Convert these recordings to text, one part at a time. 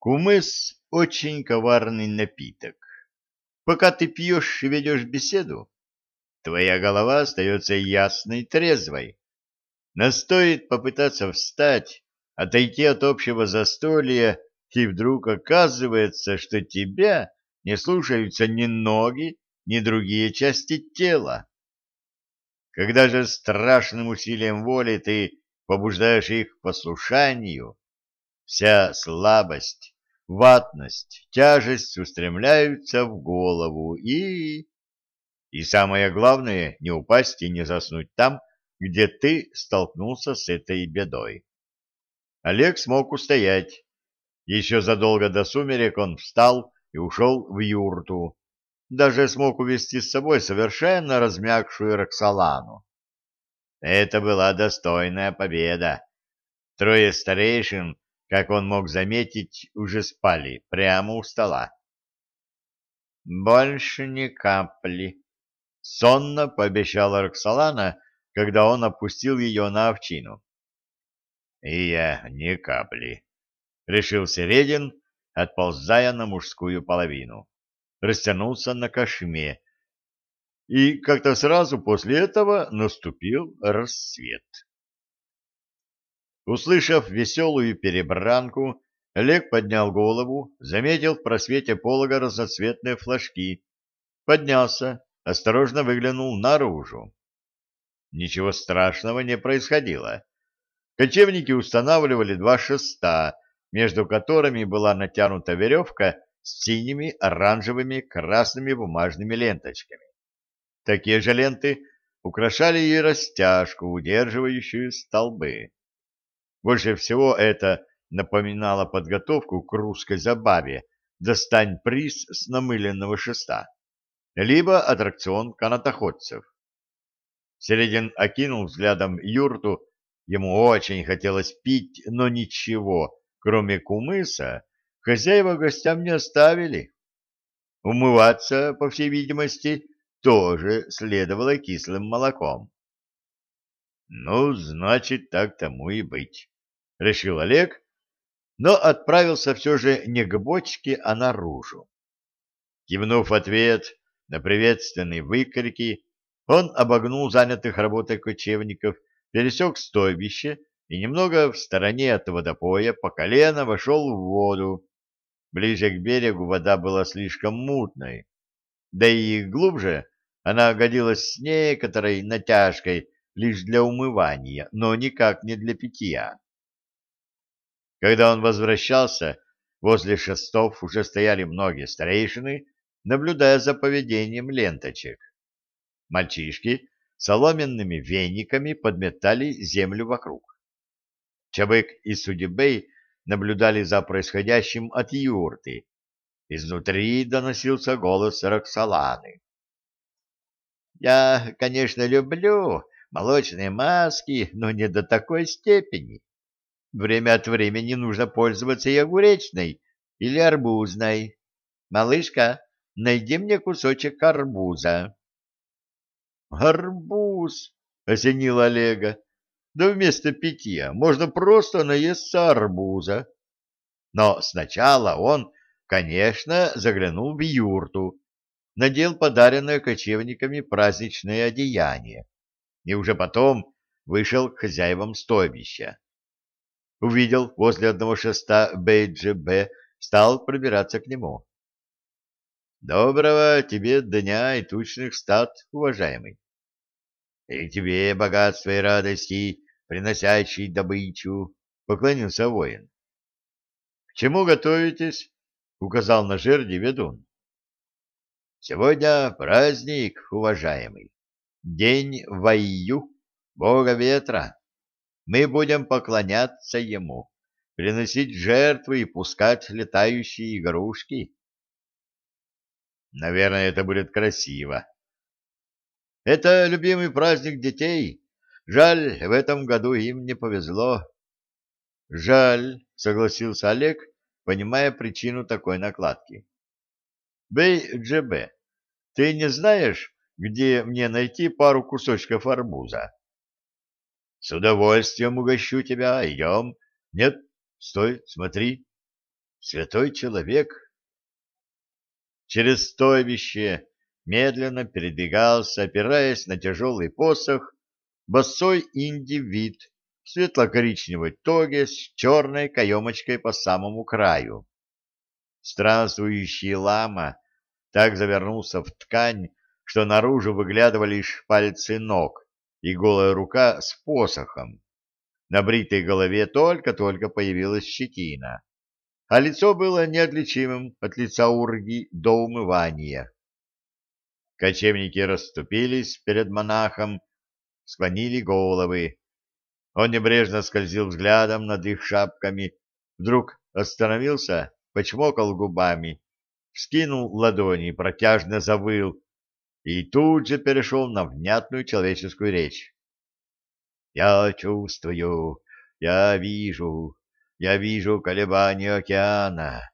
Кумыс — очень коварный напиток. Пока ты пьешь и ведешь беседу, твоя голова остается ясной и трезвой. Но стоит попытаться встать, отойти от общего застолья, и вдруг оказывается, что тебя не слушаются ни ноги, ни другие части тела. Когда же страшным усилием воли ты побуждаешь их к послушанию, вся слабость, ватность, тяжесть устремляются в голову и... И самое главное, не упасть и не заснуть там, где ты столкнулся с этой бедой. Олег смог устоять. Еще задолго до сумерек он встал и ушел в юрту, даже смог увести с собой совершенно размягшую Роксолану. Это была достойная победа. Трое старейшин, как он мог заметить, уже спали прямо у стола. «Больше ни капли», — сонно пообещала Роксолана, когда он опустил ее на овчину. «И я ни капли», — решил Середин, отползая на мужскую половину растянулся на кошме, и как-то сразу после этого наступил рассвет. Услышав веселую перебранку, Олег поднял голову, заметил в просвете полога разноцветные флажки, поднялся, осторожно выглянул наружу. Ничего страшного не происходило. Кочевники устанавливали два шеста, между которыми была натянута веревка с синими, оранжевыми, красными бумажными ленточками. Такие же ленты украшали и растяжку, удерживающую столбы. Больше всего это напоминало подготовку к русской забаве «Достань приз с намыленного шеста», либо аттракцион канатоходцев. Середин окинул взглядом юрту, ему очень хотелось пить, но ничего, кроме кумыса, хозяева гостям не оставили. Умываться, по всей видимости, тоже следовало кислым молоком. «Ну, значит, так тому и быть», — решил Олег, но отправился все же не к бочке, а наружу. Кивнув ответ на приветственные выкрики, он обогнул занятых работой кочевников, пересек стойбище и немного в стороне от водопоя по колено вошел в воду, Ближе к берегу вода была слишком мутной, да и глубже она годилась с некоторой натяжкой лишь для умывания, но никак не для питья. Когда он возвращался, возле шестов уже стояли многие старейшины, наблюдая за поведением ленточек. Мальчишки соломенными вениками подметали землю вокруг. Чабык и Судебей наблюдали за происходящим от юрты. Изнутри доносился голос Роксоланы. «Я, конечно, люблю молочные маски, но не до такой степени. Время от времени нужно пользоваться и огуречной или арбузной. Малышка, найди мне кусочек арбуза». «Арбуз!» — осенил Олега. Да вместо питья можно просто наесться арбуза. Но сначала он, конечно, заглянул в юрту, надел подаренное кочевниками праздничное одеяние и уже потом вышел к хозяевам стойбища. Увидел возле одного шеста БДЖБ, стал пробираться к нему. «Доброго тебе дня и тучных стад, уважаемый!» «И тебе богатства и радости, приносящий добычу, — поклонился воин. — К чему готовитесь? — указал на жерди ведун. — Сегодня праздник, уважаемый, день Вайю, бога ветра. Мы будем поклоняться ему, приносить жертвы и пускать летающие игрушки. Наверное, это будет красиво. Это любимый праздник детей, Жаль, в этом году им не повезло. Жаль, согласился Олег, понимая причину такой накладки. Бей, Джебе, ты не знаешь, где мне найти пару кусочков арбуза? С удовольствием угощу тебя, идем. Нет, стой, смотри. святой человек. Через стойбище медленно передвигался, опираясь на тяжелый посох, босой индивид в светло-коричневой тоге с черной каемочкой по самому краю. Странствующий лама так завернулся в ткань, что наружу выглядывали лишь пальцы ног и голая рука с посохом. На бритой голове только-только появилась щетина, а лицо было неотличимым от лица урги до умывания. Кочевники расступились перед монахом, склонили головы. Он небрежно скользил взглядом над их шапками, вдруг остановился, почмокал губами, вскинул ладони, протяжно завыл и тут же перешел на внятную человеческую речь. «Я чувствую, я вижу, я вижу колебания океана,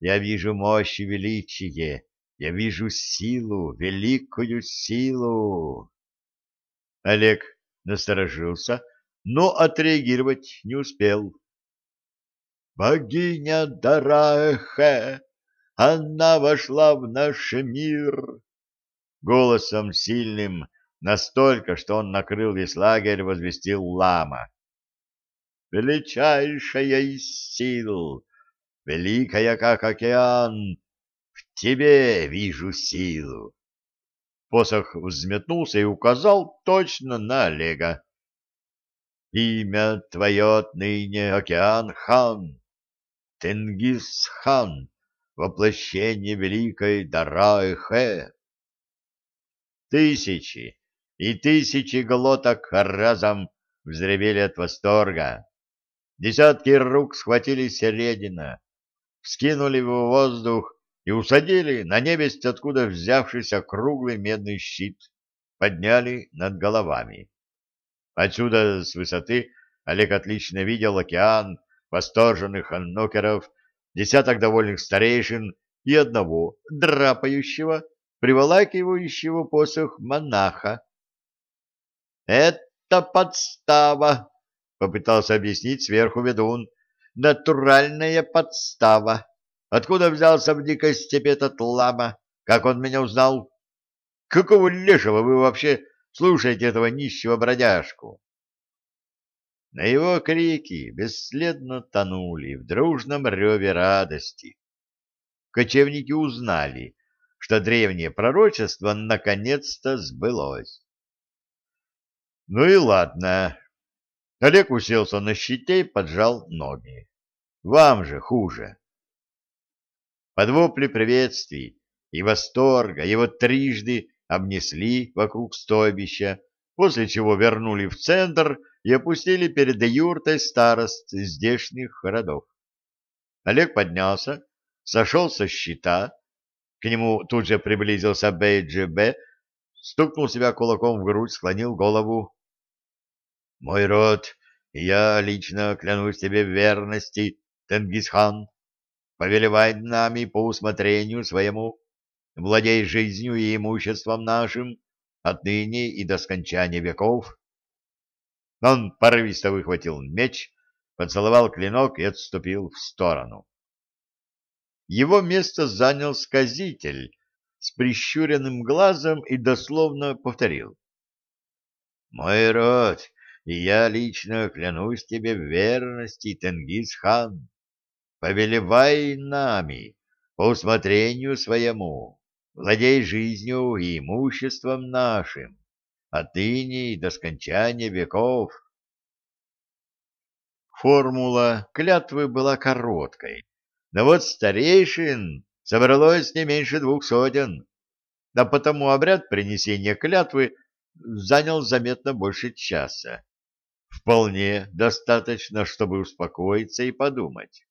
я вижу мощь и величие, я вижу силу, великую силу!» Олег насторожился, но отреагировать не успел. «Богиня Дараэхе! Она вошла в наш мир!» Голосом сильным, настолько, что он накрыл весь лагерь, возвестил лама. «Величайшая из сил, великая, как океан, в тебе вижу силу!» Посох взметнулся и указал точно на Олега. «Имя твое отныне Океан-хан, Тенгиз-хан, воплощение великой Дараэ-хэ». Тысячи и тысячи глоток разом взревели от восторга. Десятки рук схватили середина, вскинули в воздух и усадили на небесть, откуда взявшийся круглый медный щит, подняли над головами. Отсюда, с высоты, Олег отлично видел океан, восторженных аннокеров, десяток довольных старейшин и одного драпающего, приволакивающего посох монаха. — Это подстава, — попытался объяснить сверху ведун, — натуральная подстава. Откуда взялся в дикой степи этот лама? Как он меня узнал? Какого лешего вы вообще слушаете этого нищего бродяжку? На его крики бесследно тонули в дружном реве радости. Кочевники узнали, что древнее пророчество наконец-то сбылось. Ну и ладно. Олег уселся на щите и поджал ноги. Вам же хуже. Под вопли приветствий и восторга его трижды обнесли вокруг стойбища, после чего вернули в центр и опустили перед юртой старост здешних городов. Олег поднялся, сошел со щита, к нему тут же приблизился Бейджи-Б, стукнул себя кулаком в грудь, склонил голову. «Мой род, я лично клянусь тебе в верности, Тенгисхан, повелевай нами по усмотрению своему, владей жизнью и имуществом нашим, отныне и до скончания веков. Он порывисто выхватил меч, поцеловал клинок и отступил в сторону. Его место занял сказитель с прищуренным глазом и дословно повторил. «Мой род, и я лично клянусь тебе в верности, Тенгиз-хан, повелевай нами по усмотрению своему, владей жизнью и имуществом нашим, отныне и до скончания веков». Формула клятвы была короткой, но вот старейшин собралось не меньше двух сотен, а потому обряд принесения клятвы занял заметно больше часа. Вполне достаточно, чтобы успокоиться и подумать.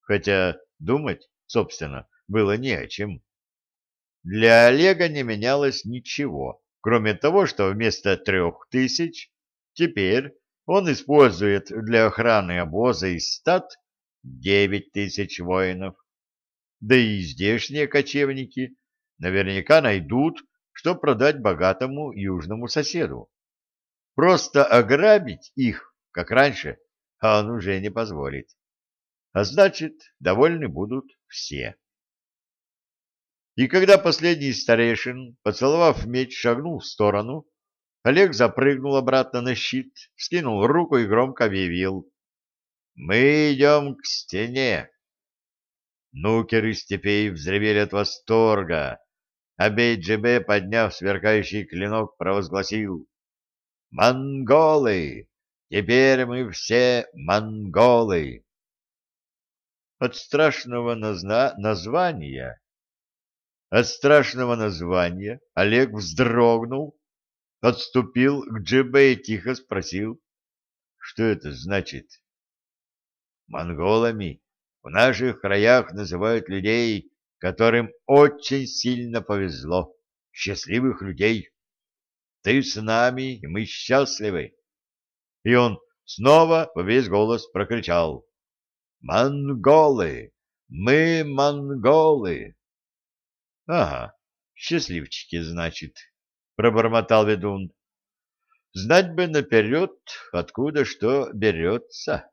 Хотя думать, собственно, было не о чем. Для Олега не менялось ничего, кроме того, что вместо трех тысяч теперь он использует для охраны обоза и стад девять тысяч воинов. Да и здешние кочевники наверняка найдут, что продать богатому южному соседу. Просто ограбить их, как раньше, он уже не позволит. а значит, довольны будут все. И когда последний старейшин, поцеловав меч, шагнул в сторону, Олег запрыгнул обратно на щит, скинул руку и громко объявил. «Мы идем к стене!» Нукеры степей взревели от восторга, а Бейджибе, подняв сверкающий клинок, провозгласил «Монголы! Теперь мы все монголы!» От страшного назна... названия от страшного названия Олег вздрогнул, отступил к Джибе и тихо спросил, что это значит. Монголами в наших краях называют людей, которым очень сильно повезло, счастливых людей. Ты с нами, и мы счастливы. И он снова во весь голос прокричал. «Монголы! Мы монголы!» — Ага, счастливчики, значит, — пробормотал ведун. — Знать бы наперед, откуда что берется.